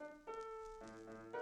Música